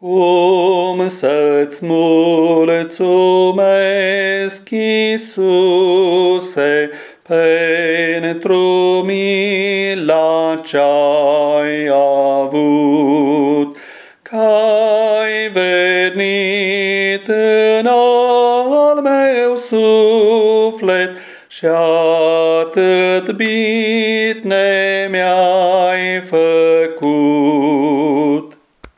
Cum să-ți mulțumesc, Iisuse, pentru mila ce-ai avut, că-ai venit în al meu suflet și atât bine mi-ai făcut.